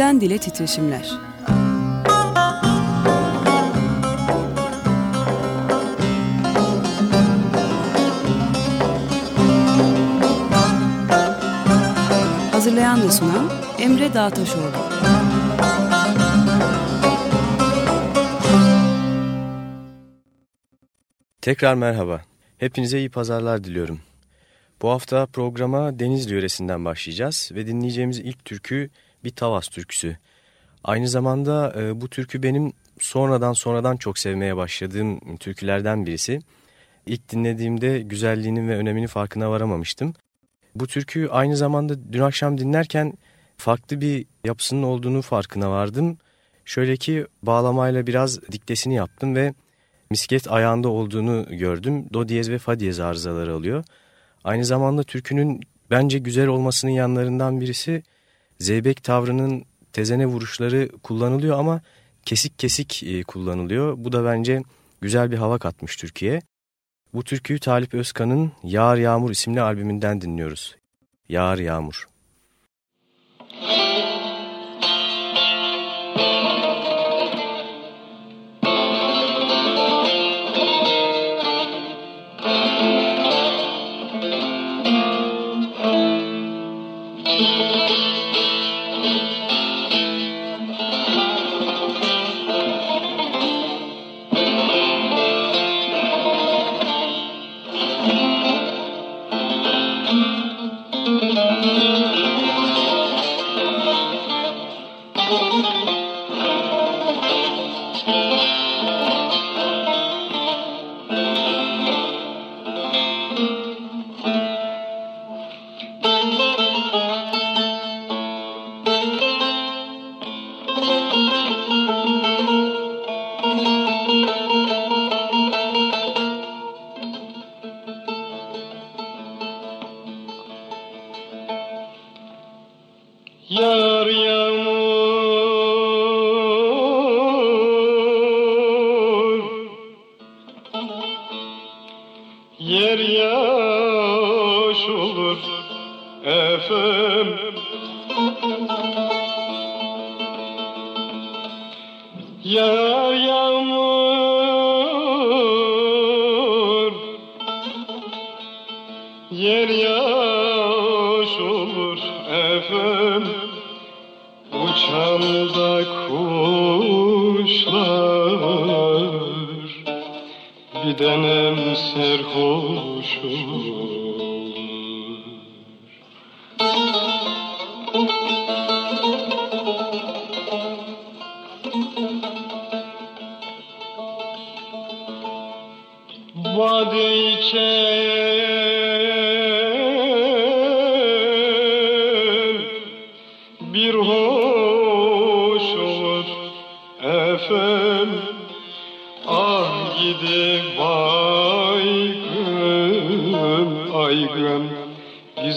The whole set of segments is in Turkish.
Dilden Dile Titreşimler Hazırlayan ve sunan Emre Dağtaşoğlu Tekrar merhaba. Hepinize iyi pazarlar diliyorum. Bu hafta programa Denizli yöresinden başlayacağız ve dinleyeceğimiz ilk türkü bir Tavas türküsü. Aynı zamanda e, bu türkü benim sonradan sonradan çok sevmeye başladığım türkülerden birisi. İlk dinlediğimde güzelliğinin ve önemini farkına varamamıştım. Bu türkü aynı zamanda dün akşam dinlerken farklı bir yapısının olduğunu farkına vardım. Şöyle ki bağlamayla biraz diktesini yaptım ve misket ayağında olduğunu gördüm. Do diyez ve fa diyez arızaları alıyor. Aynı zamanda türkünün bence güzel olmasının yanlarından birisi zeybek tavrının tezene vuruşları kullanılıyor ama kesik kesik e, kullanılıyor. Bu da bence güzel bir hava katmış Türkiye. Bu türküyü Talip Özkan'ın Yağar Yağmur isimli albümünden dinliyoruz. Yağar Yağmur. Müzik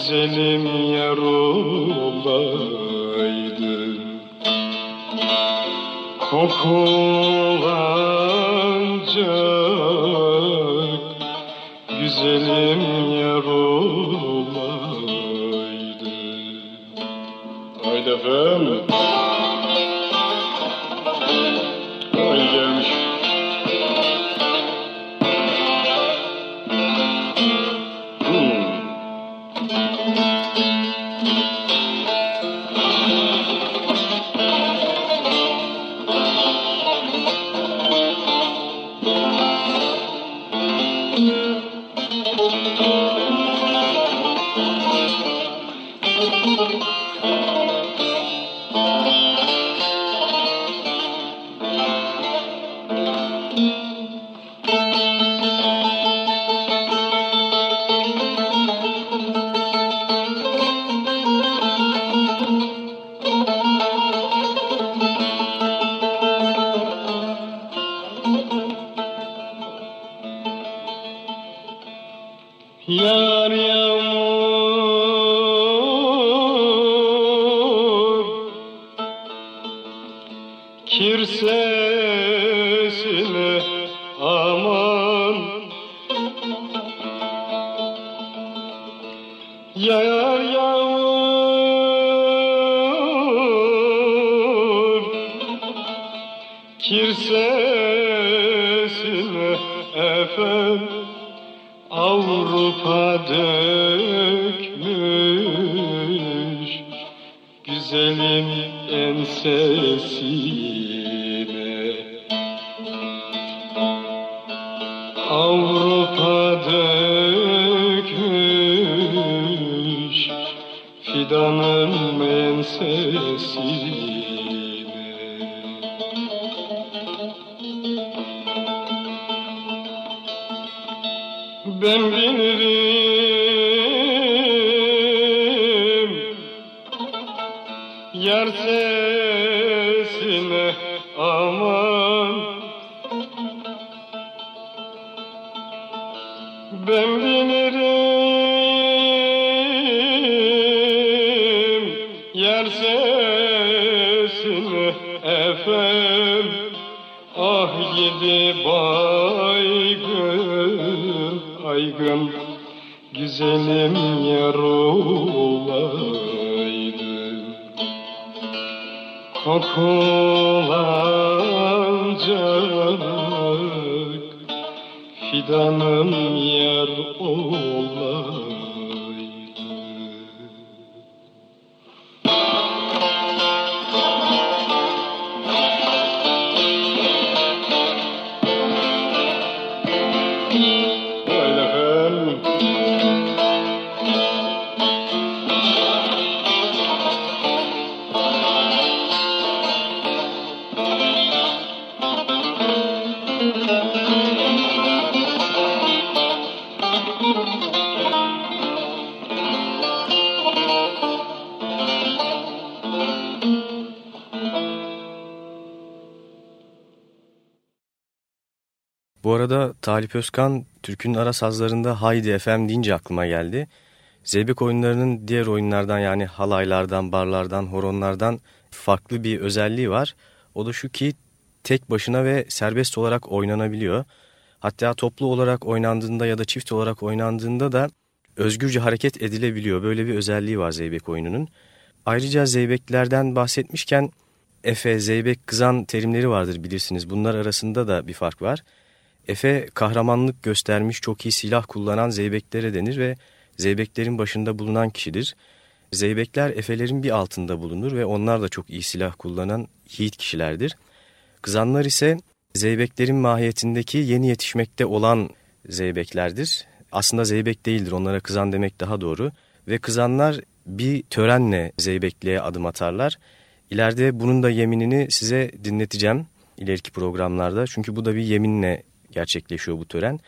güzelim yar olaydın Kokun Yağar yağmur Kokulanacak Fidanım arada Talip Özkan Türk'ün ara sazlarında Haydi FM deyince aklıma geldi. Zeybek oyunlarının diğer oyunlardan yani halaylardan, barlardan, horonlardan farklı bir özelliği var. O da şu ki tek başına ve serbest olarak oynanabiliyor. Hatta toplu olarak oynandığında ya da çift olarak oynandığında da özgürce hareket edilebiliyor. Böyle bir özelliği var Zeybek oyununun. Ayrıca Zeybeklerden bahsetmişken Efe, Zeybek, Kızan terimleri vardır bilirsiniz. Bunlar arasında da bir fark var. Efe kahramanlık göstermiş çok iyi silah kullanan zeybeklere denir ve zeybeklerin başında bulunan kişidir. Zeybekler Efelerin bir altında bulunur ve onlar da çok iyi silah kullanan yiğit kişilerdir. Kızanlar ise zeybeklerin mahiyetindeki yeni yetişmekte olan zeybeklerdir. Aslında zeybek değildir onlara kızan demek daha doğru. Ve kızanlar bir törenle zeybekliğe adım atarlar. İleride bunun da yeminini size dinleteceğim ileriki programlarda. Çünkü bu da bir yeminle gerçekleşiyor bu tören.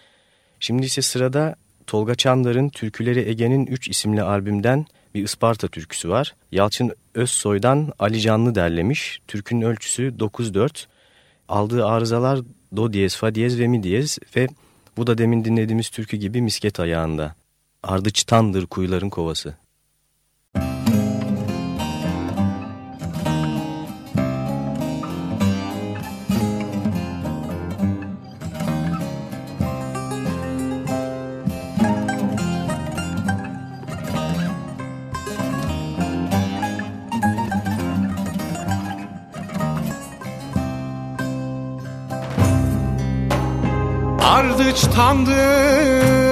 Şimdi ise sırada Tolga Çandar'ın Türküleri Ege'nin 3 isimli albümden bir Isparta türküsü var. Yalçın Özsoy'dan Ali Canlı derlemiş. Türkünün ölçüsü 9-4. Aldığı arızalar do diyez, fa diyez ve mi diyez ve bu da demin dinlediğimiz türkü gibi misket ayağında. Ardıçtandır kuyuların kovası. Ardıçtandır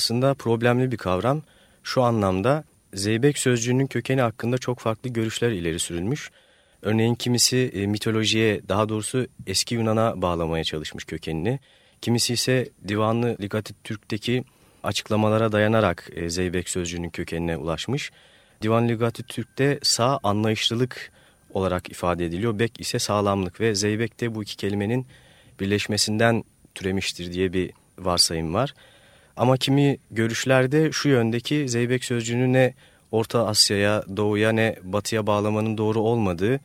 aslında problemli bir kavram. Şu anlamda zeybek sözcüğünün kökeni hakkında çok farklı görüşler ileri sürülmüş. Örneğin kimisi e, mitolojiye daha doğrusu eski Yunan'a bağlamaya çalışmış kökenini. Kimisi ise Divanlı Ligatit Türk'teki açıklamalara dayanarak e, zeybek sözcüğünün kökenine ulaşmış. Divan Ligatit Türk'te sağ anlayışlılık olarak ifade ediliyor. Bek ise sağlamlık ve zeybek de bu iki kelimenin birleşmesinden türemiştir diye bir varsayım var. Ama kimi görüşlerde şu yöndeki zeybek sözcüğünü ne Orta Asya'ya, Doğu'ya ne Batı'ya bağlamanın doğru olmadığı,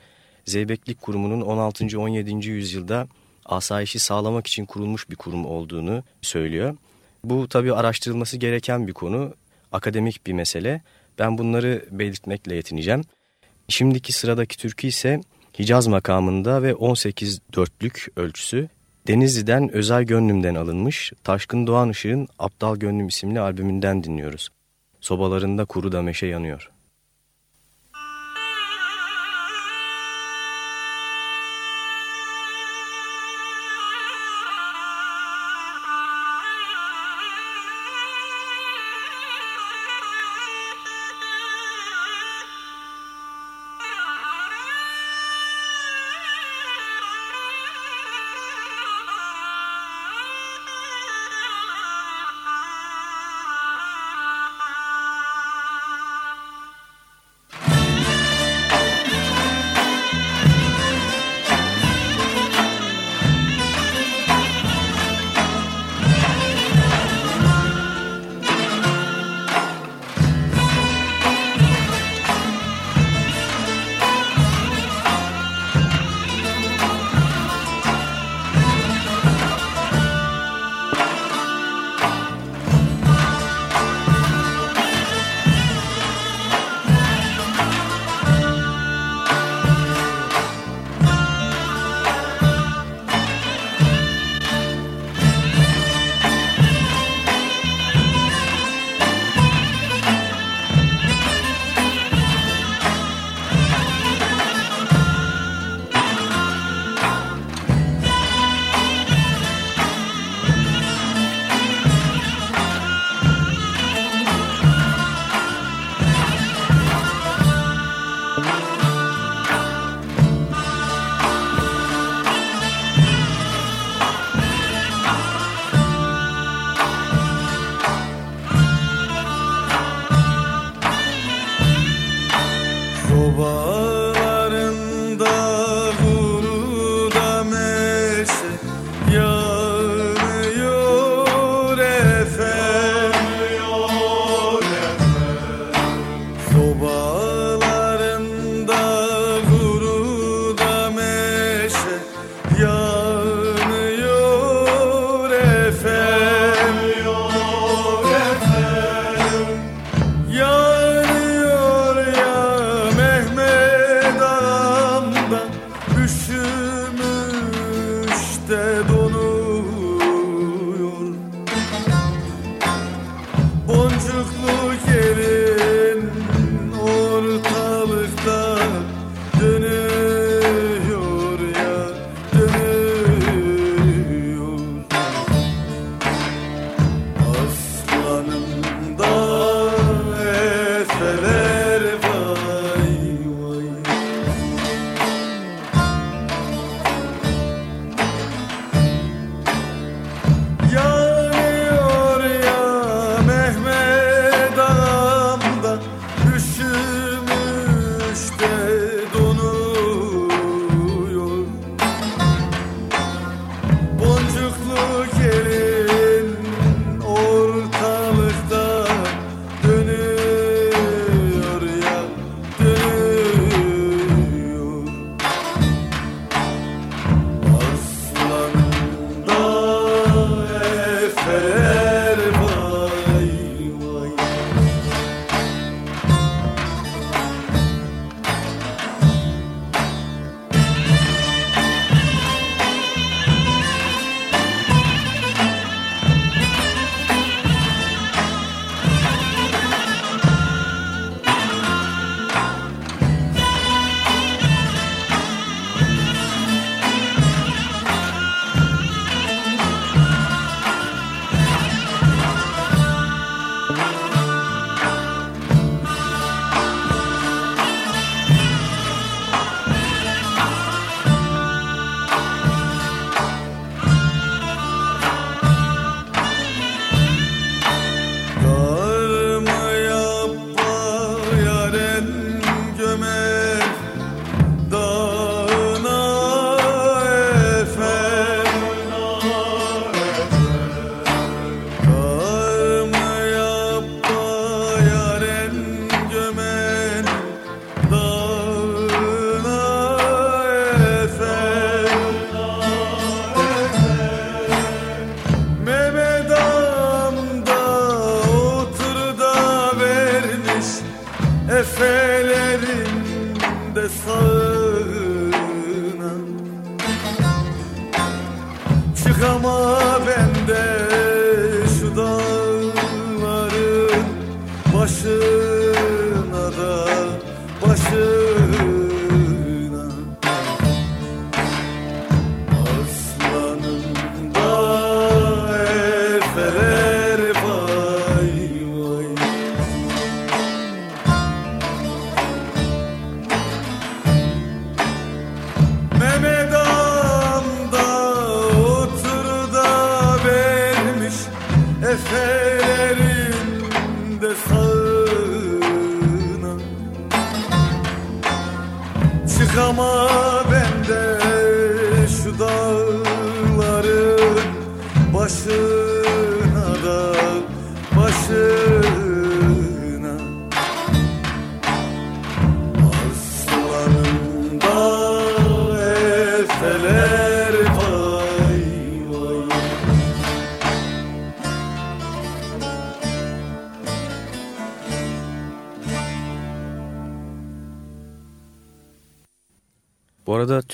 Zeybeklik Kurumu'nun 16. 17. yüzyılda asayişi sağlamak için kurulmuş bir kurum olduğunu söylüyor. Bu tabii araştırılması gereken bir konu, akademik bir mesele. Ben bunları belirtmekle yetineceğim. Şimdiki sıradaki türkü ise Hicaz makamında ve 18 dörtlük ölçüsü Denizli'den Özel Gönlüm'den alınmış Taşkın Doğan Işık'ın Aptal Gönlüm isimli albümünden dinliyoruz. Sobalarında kuru da meşe yanıyor.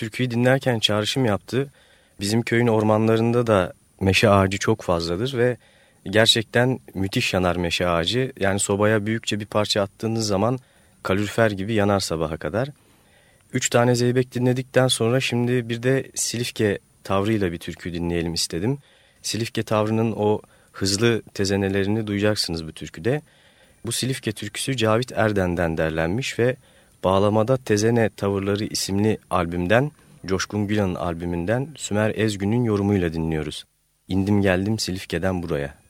Türküyü dinlerken çağrışım yaptı. Bizim köyün ormanlarında da meşe ağacı çok fazladır ve gerçekten müthiş yanar meşe ağacı. Yani sobaya büyükçe bir parça attığınız zaman kalorifer gibi yanar sabaha kadar. Üç tane zeybek dinledikten sonra şimdi bir de Silifke tavrıyla bir türkü dinleyelim istedim. Silifke tavrının o hızlı tezenelerini duyacaksınız bu türküde. Bu Silifke türküsü Cavit Erden'den derlenmiş ve Bağlamada Tezene Tavırları isimli albümden, Coşkun Gülan'ın albümünden Sümer Ezgün'ün yorumuyla dinliyoruz. İndim geldim Silifke'den buraya.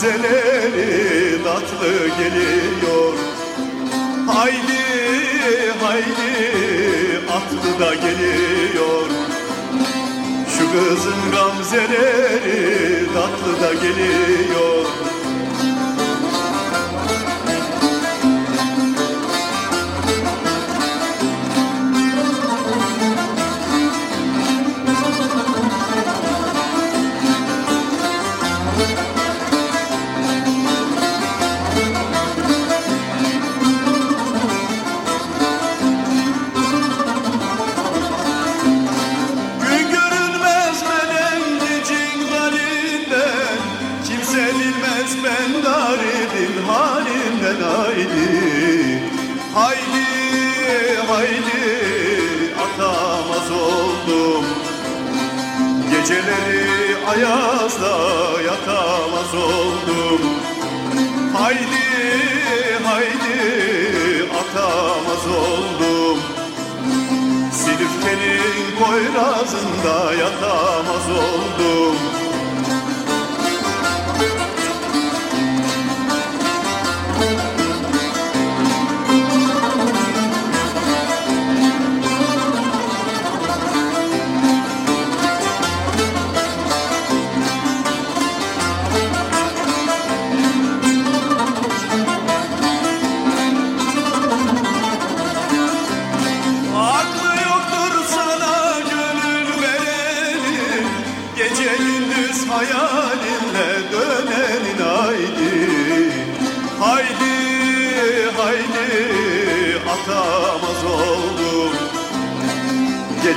Kızın gamzeleri tatlı geliyor. Haydi haydi atlı da geliyor. Şu kızın gamzeleri tatlı da geliyor Geceleri ayazda yatamaz oldum. Haydi haydi atamaz oldum. Silifke'nin koyrazında yatamaz oldum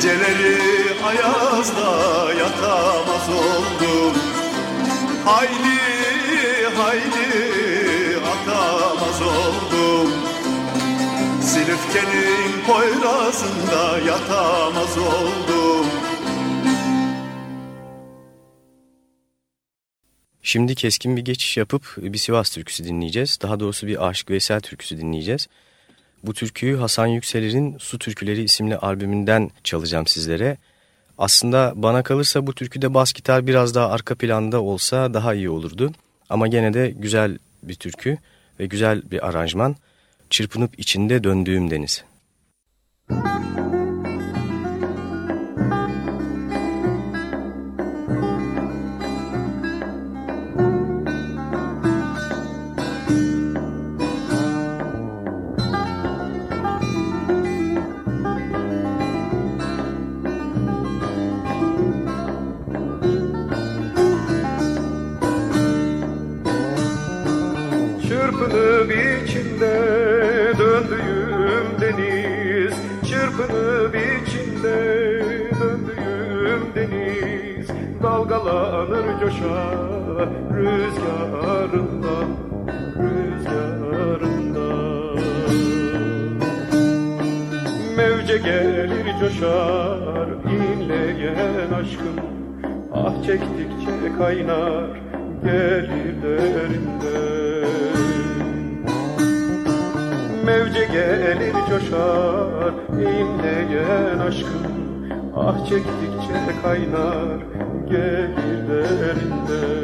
Geceleri ayazda yatamaz oldum Haydi haydi atamaz oldum Silifke'nin poyrazında yatamaz oldum Şimdi keskin bir geçiş yapıp bir Sivas türküsü dinleyeceğiz. Daha doğrusu bir Aşık Veysel türküsü dinleyeceğiz. Bu türküyü Hasan Yükselir'in Su Türküleri isimli albümünden çalacağım sizlere. Aslında bana kalırsa bu türküde bas gitar biraz daha arka planda olsa daha iyi olurdu. Ama gene de güzel bir türkü ve güzel bir aranjman. Çırpınıp içinde döndüğüm deniz. Rüzgarında rüzgarında. Mevce gelir coşar inleyen aşkım. Ah çektikçe kaynar gelir derinden Mevce gelir coşar inleyen aşkım. Ah çektikçe kaynar gelir derinde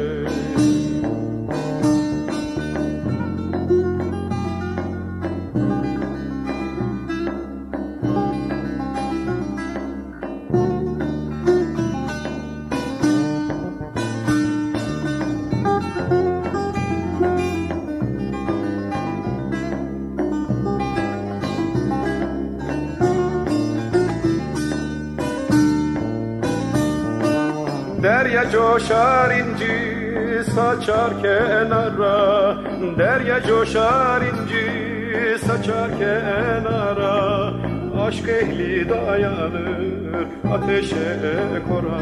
kenara Derya coşar inci saçar kenara. Aşk ehli dayanır ateşe kora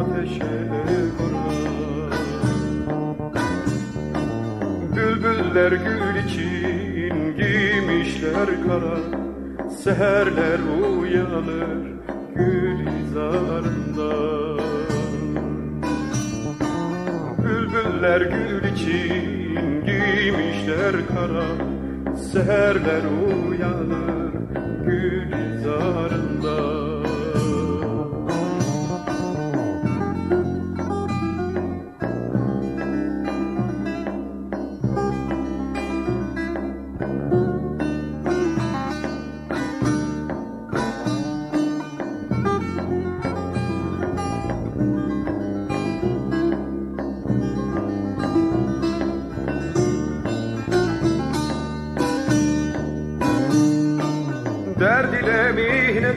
Ateşe kora Bülbüller gül için giymişler kara Seherler uyanır gül izarında Bülbüller gül için giymişler kara Seherler uyanır gül izarında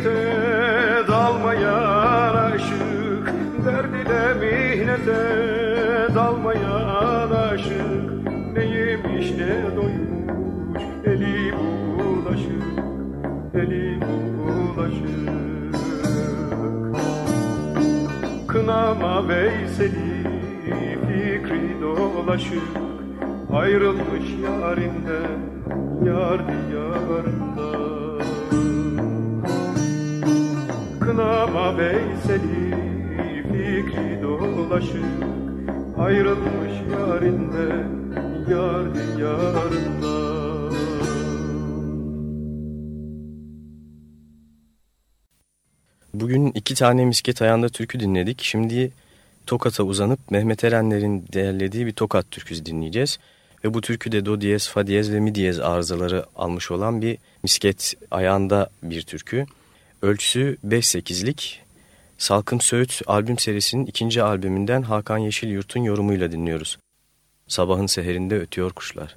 mihnete dalmayan aşık Derd ile mihnete dalmayan aşık. Ne yemiş ne doymuş eli bulaşık Eli bulaşık. Kınama Veysel'i fikri dolaşık. Ayrılmış yarinden yar diyarında Kınama Veysel'i fikri dolaşık Ayrılmış yarinde yar diyarında Bugün iki tane misket ayağında türkü dinledik. Şimdi Tokat'a uzanıp Mehmet Erenler'in değerlediği bir Tokat türküsü dinleyeceğiz. Ve bu türküde do diyez, fa diyez ve mi diyez arızaları almış olan bir misket ayağında bir türkü. Ölçüsü 5-8'lik. Salkım Söğüt albüm serisinin ikinci albümünden Hakan Yeşilyurt'un yorumuyla dinliyoruz. Sabahın seherinde ötüyor kuşlar.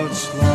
God's love.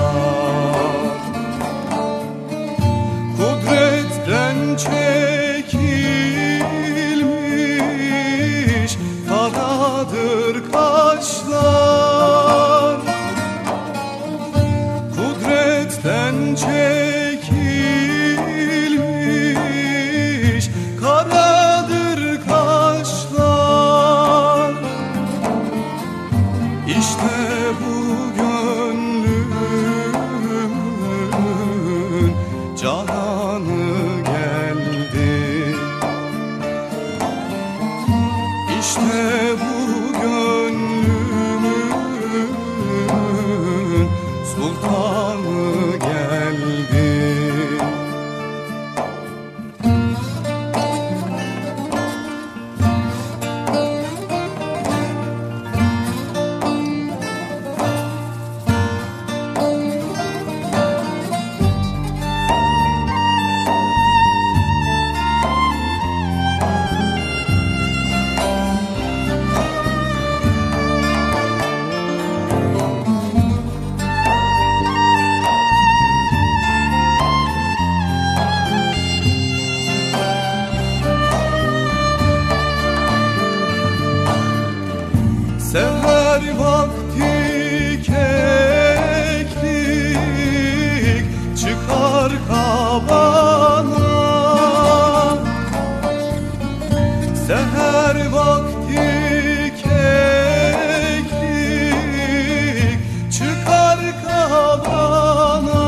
Çıkar kabana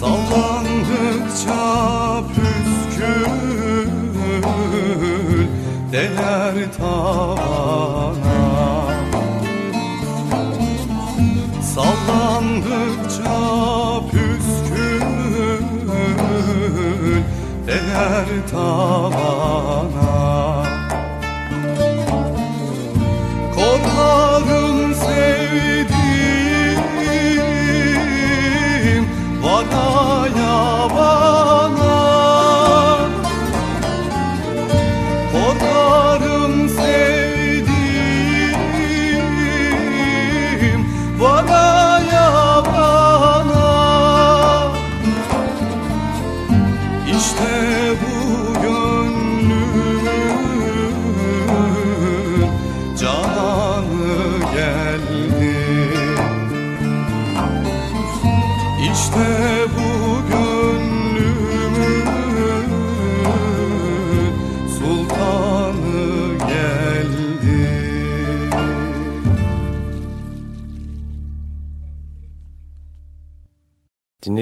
Sallandıkça püskül değer tavana. Sallandıkça püskül değer tavana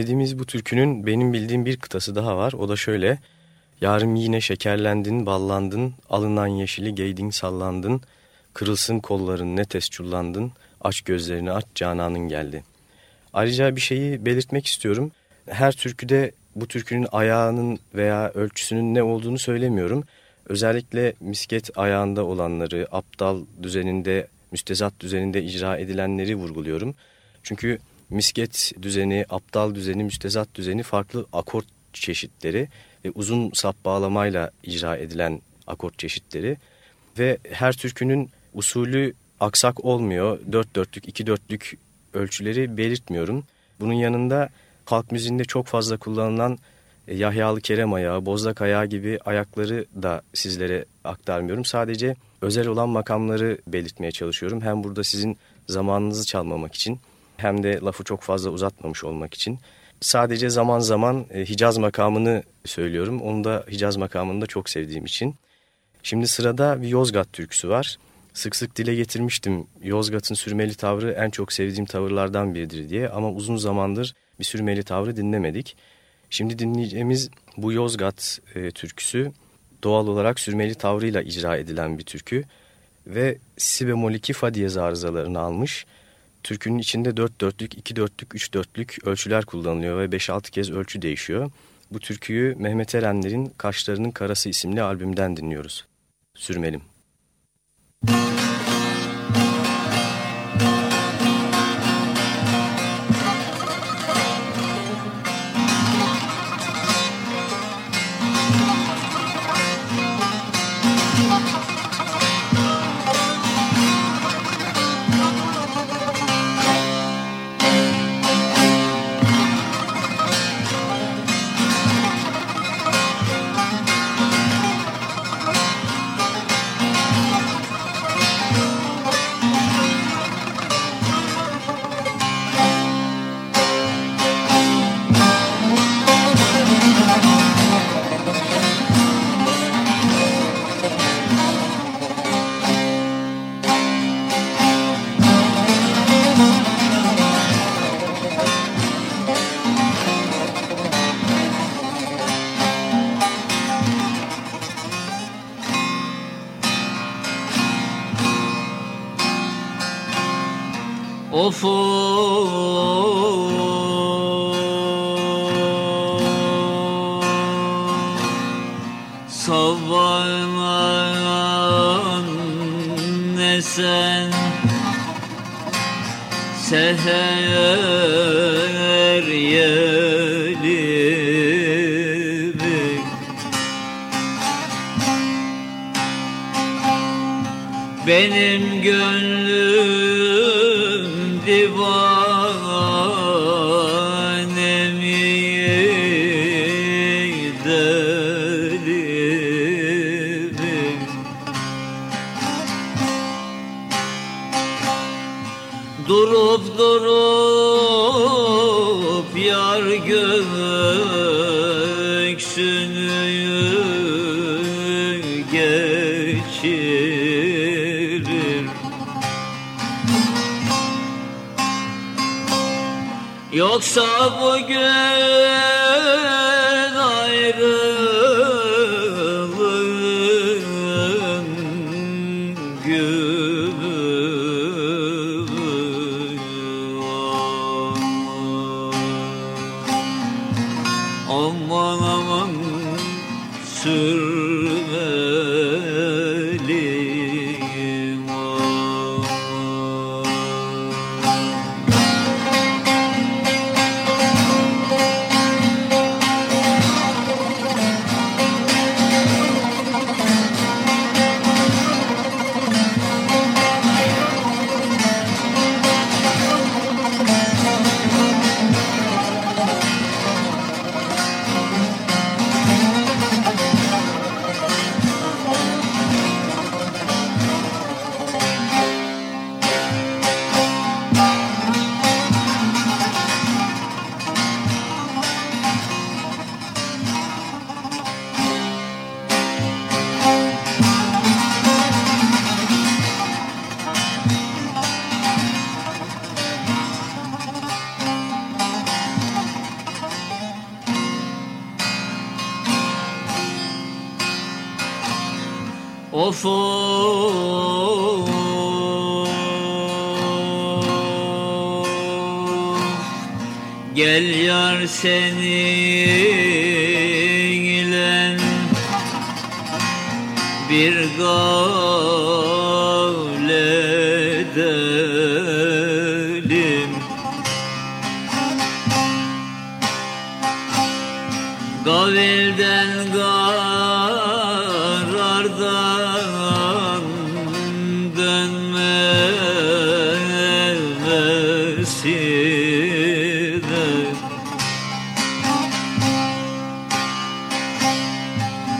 Dinlediğimiz bu türkünün benim bildiğim bir kıtası daha var. O da şöyle. Yarım yine şekerlendin, ballandın, alınan yeşili geydin, sallandın, kırılsın kolların, ne tez çullandın, aç gözlerini aç, cananın geldi. Ayrıca bir şeyi belirtmek istiyorum. Her türküde bu türkünün ayağının veya ölçüsünün ne olduğunu söylemiyorum. Özellikle misket ayağında olanları, aptal düzeninde, müstezat düzeninde icra edilenleri vurguluyorum. Çünkü misket düzeni, aptal düzeni, müstezat düzeni farklı akort çeşitleri ve uzun sap bağlamayla icra edilen akort çeşitleri. Ve her türkünün usulü aksak olmuyor. Dört dörtlük, iki dörtlük ölçüleri belirtmiyorum. Bunun yanında halk müziğinde çok fazla kullanılan e, Yahyalı Kerem ayağı, Bozlak ayağı gibi ayakları da sizlere aktarmıyorum. Sadece özel olan makamları belirtmeye çalışıyorum. Hem burada sizin zamanınızı çalmamak için hem de lafı çok fazla uzatmamış olmak için. Sadece zaman zaman e, Hicaz makamını söylüyorum. Onu da Hicaz makamını da çok sevdiğim için. Şimdi sırada bir Yozgat türküsü var. Sık sık dile getirmiştim Yozgat'ın sürmeli tavrı en çok sevdiğim tavırlardan biridir diye ama uzun zamandır bir sürmeli tavrı dinlemedik. Şimdi dinleyeceğimiz bu Yozgat e, türküsü doğal olarak sürmeli tavrıyla icra edilen bir türkü ve si bemol 2 fa diyez arızalarını almış. Türkünün içinde 4 dörtlük, 2 dörtlük, 3 dörtlük ölçüler kullanılıyor ve 5-6 kez ölçü değişiyor. Bu türküyü Mehmet Erenler'in Kaşlarının Karası isimli albümden dinliyoruz. Sürmelim. Of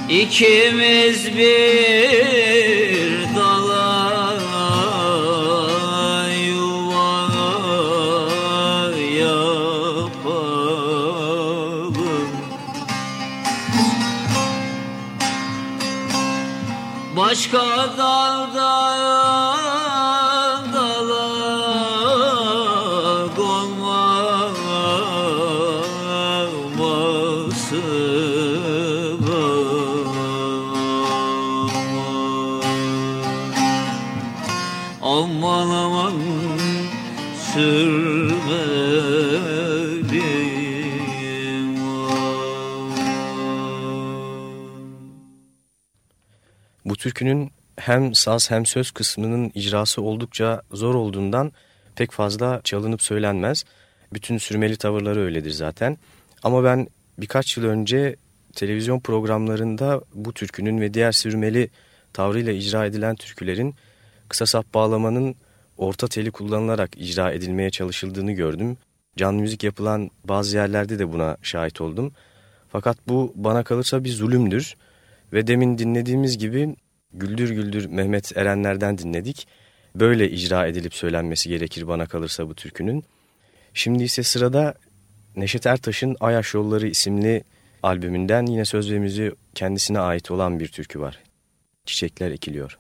İkimiz bir dala yuva yapalım. Başka daldan türkünün hem saz hem söz kısmının icrası oldukça zor olduğundan pek fazla çalınıp söylenmez. Bütün sürmeli tavırları öyledir zaten. Ama ben birkaç yıl önce televizyon programlarında bu türkünün ve diğer sürmeli tavrıyla icra edilen türkülerin kısa sap bağlamanın orta teli kullanılarak icra edilmeye çalışıldığını gördüm. Canlı müzik yapılan bazı yerlerde de buna şahit oldum. Fakat bu bana kalırsa bir zulümdür. Ve demin dinlediğimiz gibi Güldür Güldür Mehmet Erenler'den dinledik. Böyle icra edilip söylenmesi gerekir bana kalırsa bu türkünün. Şimdi ise sırada Neşet Ertaş'ın Ayaş Yolları isimli albümünden yine söz ve müziği kendisine ait olan bir türkü var. Çiçekler ekiliyor.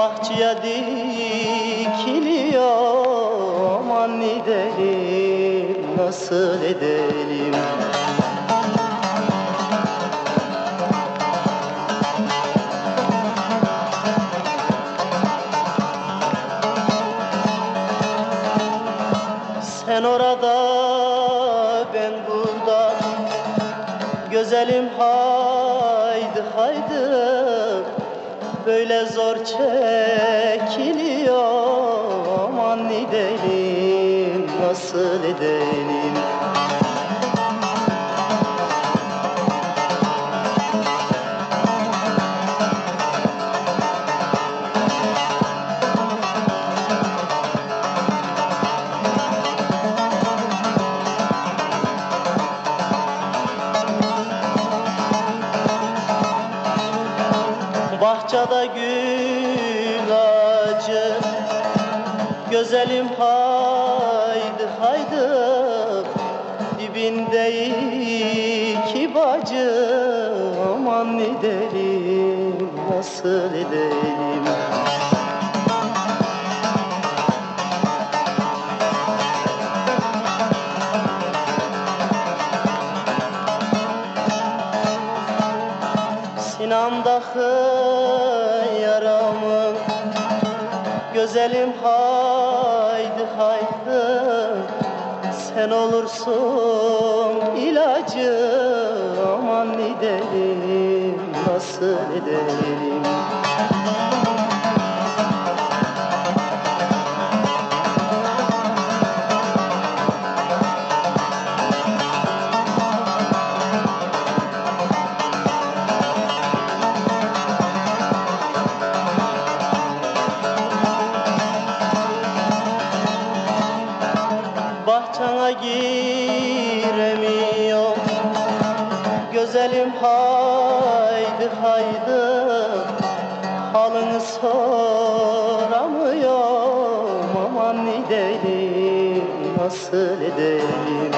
Bahçeye dikiliyor. Aman edelim nasıl edelim? Sen orada ben burada. Güzelim haydi haydi. Böyle Sinamdaki yaramı. Güzelim haydi haydi. Sen olursun ilacı. Aman edelim nasıl edelim Bahçana giremiyorum Güzelim haydi haydi. Halını soramıyorum. Aman edelim nasıl edelim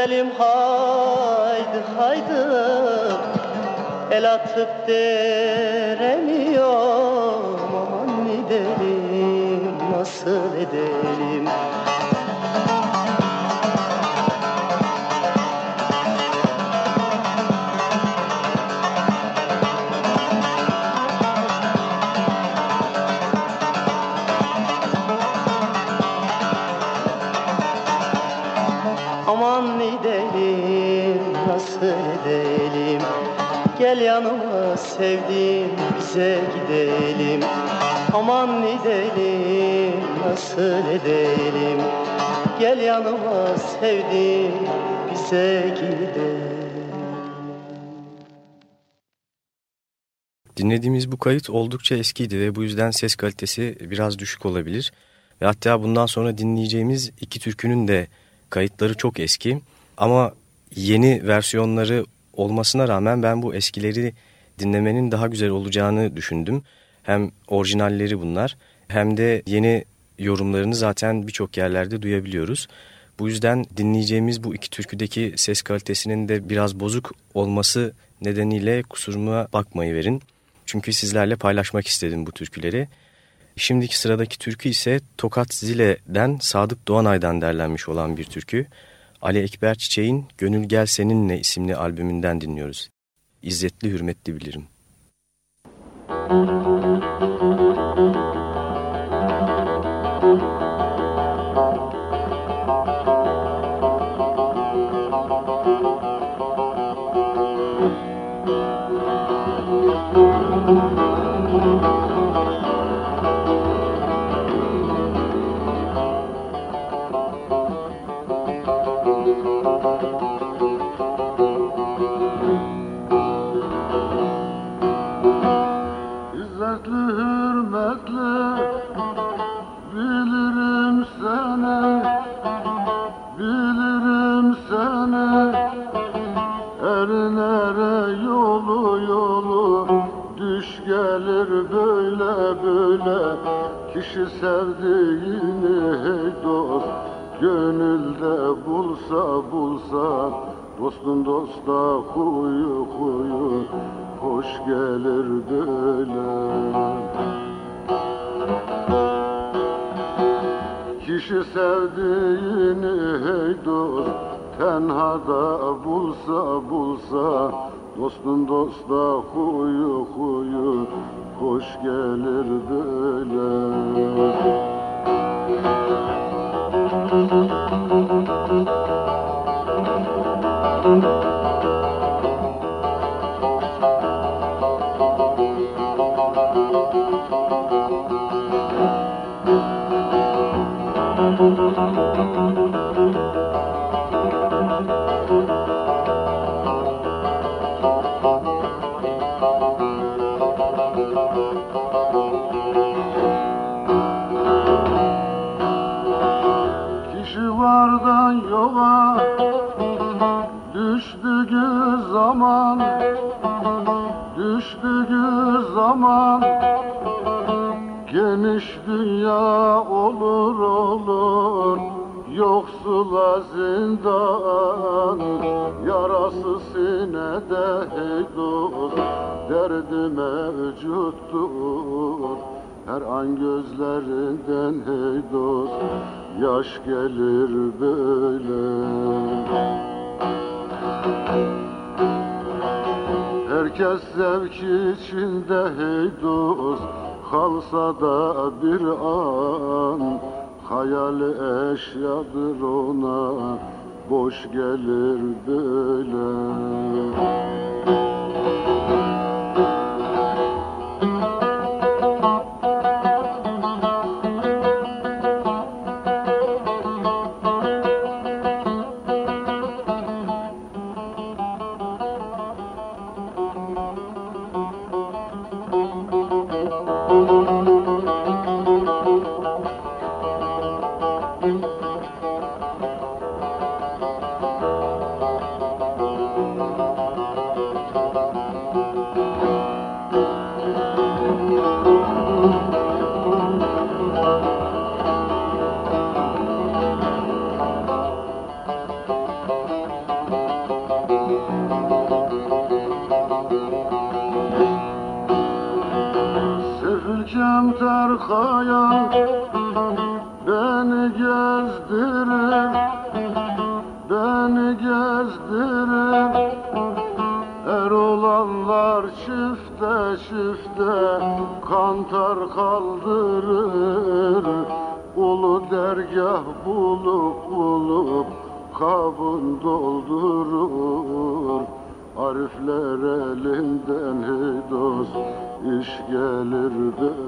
Güzelim haydi haydi. El atıp deremiyorum Gel yanıma sevdiğim bize gidelim Aman edelim nasıl edelim Gel yanıma sevdiğim bize gidelim Dinlediğimiz bu kayıt oldukça eskiydi ve bu yüzden ses kalitesi biraz düşük olabilir. Ve hatta bundan sonra dinleyeceğimiz iki türkünün de kayıtları çok eski. Ama yeni versiyonları olmasına rağmen ben bu eskileri dinlemenin daha güzel olacağını düşündüm. Hem orijinalleri bunlar hem de yeni yorumlarını zaten birçok yerlerde duyabiliyoruz. Bu yüzden dinleyeceğimiz bu iki türküdeki ses kalitesinin de biraz bozuk olması nedeniyle kusuruma bakmayı verin. Çünkü sizlerle paylaşmak istedim bu türküleri. Şimdiki sıradaki türkü ise Tokat Zile'den Sadık Doğanay'dan derlenmiş olan bir türkü. Ali Ekber Çiçek'in Gönül Gel Seninle isimli albümünden dinliyoruz. İzzetli hürmetli bilirim. İzzetli bilirim seni bilirim seni. Erin yolu yolu düş gelir böyle böyle. Kişi sevdiğini hey dost gönülde bulsa bulsa. Dostun dosta kuyu kuyu hoş gelir böyle. Kişi sevdiğini hey dost Tenhada bulsa bulsa Dostun dosta huyu huyu Hoş gelir böyle. Kişi mevcuttur her an gözlerinden hey dost yaş gelir böyle. Herkes zevk içinde hey dost Kalsa da bir an Hayali eşyadır ona. Boş gelir böyle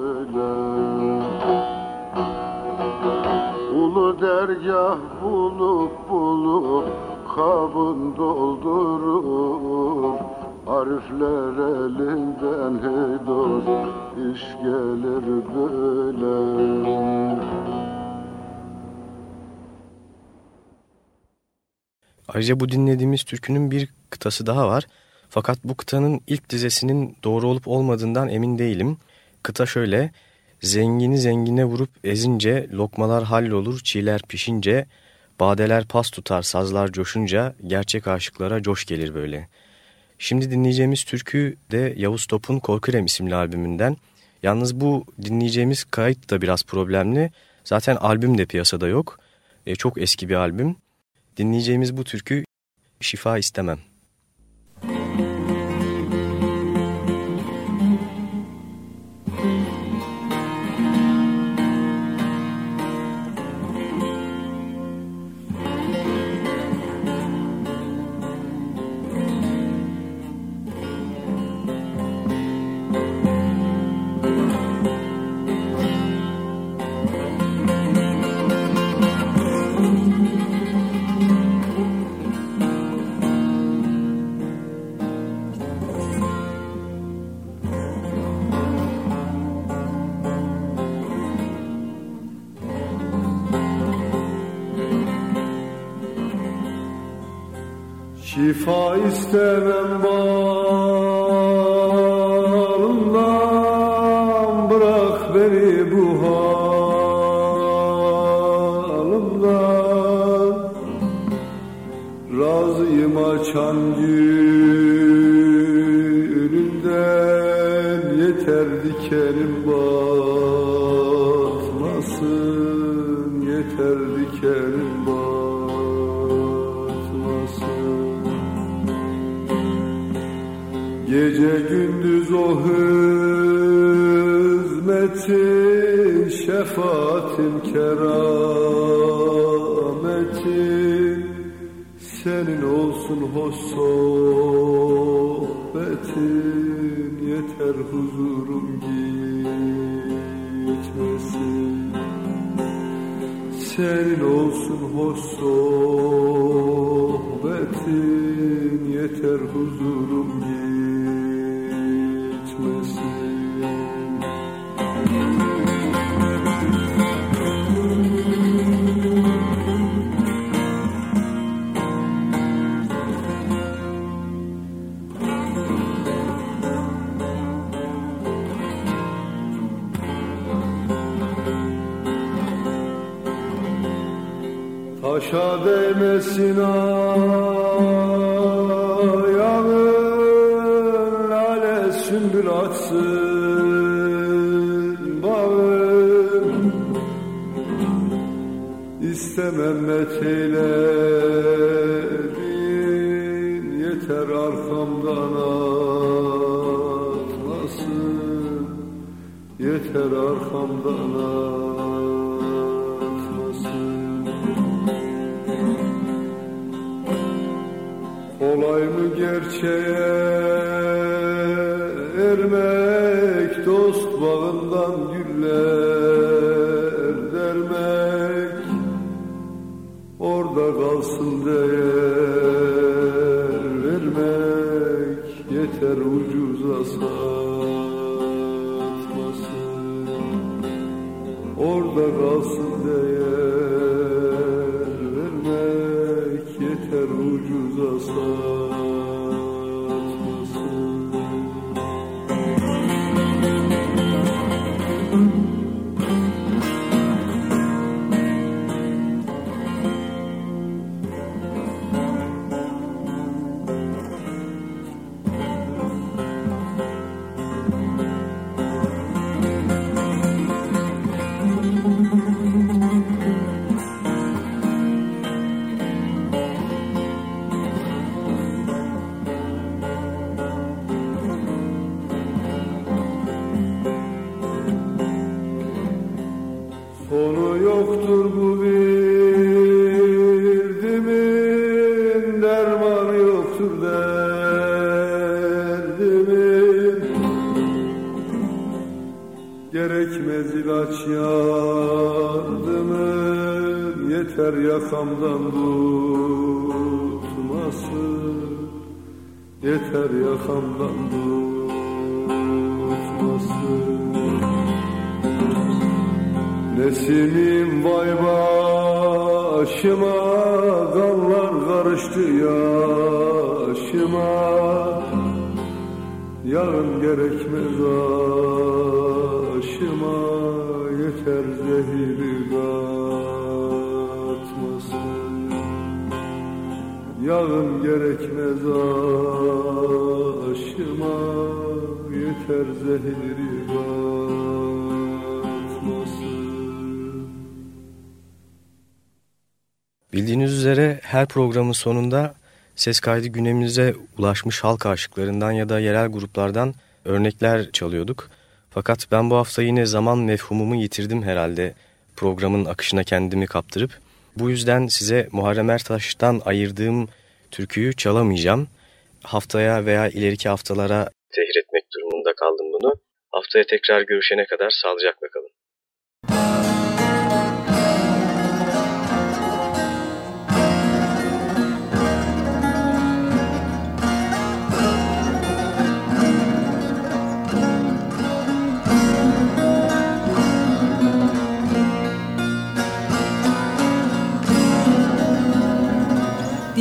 böyle Ulu dergah bulup bulup kabın doldurur Arifler elinden hey dost iş gelir böyle Ayrıca bu dinlediğimiz türkünün bir kıtası daha var. Fakat bu kıtanın ilk dizesinin doğru olup olmadığından emin değilim. Kıta şöyle. Zengini zengine vurup ezince, lokmalar hallolur, çiğler pişince, badeler pas tutar, sazlar coşunca, gerçek aşıklara coş gelir böyle. Şimdi dinleyeceğimiz türkü de Yavuz Top'un Korkurem isimli albümünden. Yalnız bu dinleyeceğimiz kayıt da biraz problemli. Zaten albüm de piyasada yok. E, çok eski bir albüm. Dinleyeceğimiz bu türkü Şifa istemem. şifa istemem bağımdan bırak beni bu Yeter arkamdan atmasın Kolay mı gerçeğe ermek Dost bağından güller dermek Orada kalsın değer vermek Yeter ucuza satmasın Orada kalsın Nesimim vay başıma Kanlar karıştı yaşıma. Yarın gerekmez aşıma Yeter zehiri katmasın Yarın gerekmez aşıma Yeter zehiri her programın sonunda ses kaydı gündemimize ulaşmış halk aşıklarından ya da yerel gruplardan örnekler çalıyorduk. Fakat ben bu hafta yine zaman mefhumumu yitirdim herhalde programın akışına kendimi kaptırıp. Bu yüzden size Muharrem Ertaş'tan ayırdığım türküyü çalamayacağım. Haftaya veya ileriki haftalara tehir etmek durumunda kaldım bunu. Haftaya tekrar görüşene kadar sağlıcakla kalın.